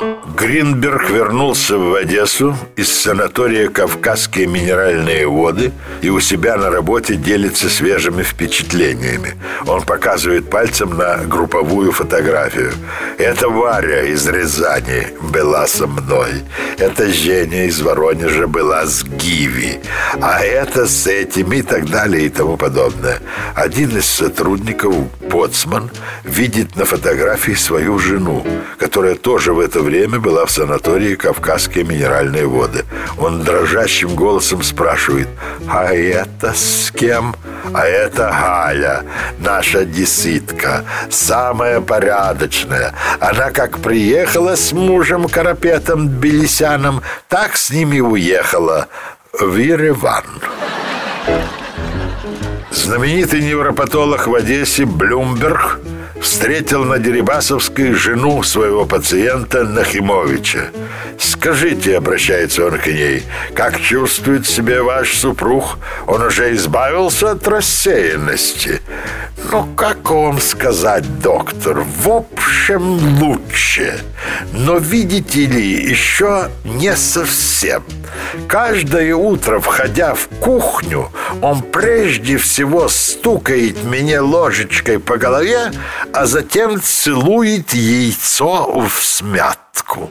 Гринберг вернулся в Одессу из санатория «Кавказские минеральные воды» и у себя на работе делится свежими впечатлениями. Он показывает пальцем на групповую фотографию. «Это Варя из Рязани была со мной. Это Женя из Воронежа была с Гиви. А это с этим и так далее и тому подобное». Один из сотрудников, Поцман, видит на фотографии свою жену, которая тоже в это время была в санатории «Кавказские минеральные воды». Он дрожащим голосом спрашивает «А это с кем?» «А это Галя, наша деситка, самая порядочная. Она как приехала с мужем Карапетом Тбилисяном, так с ними уехала в Ереван». Знаменитый невропатолог в Одессе Блюмберг встретил на Дерибасовской жену своего пациента Нахимовича. «Скажите», — обращается он к ней, — «как чувствует себя ваш супруг? Он уже избавился от рассеянности?» «Ну, как вам сказать, доктор? В общем, лучше. Но, видите ли, еще не совсем. Каждое утро, входя в кухню, он прежде всего стукает меня ложечкой по голове, а затем целует яйцо в смятку.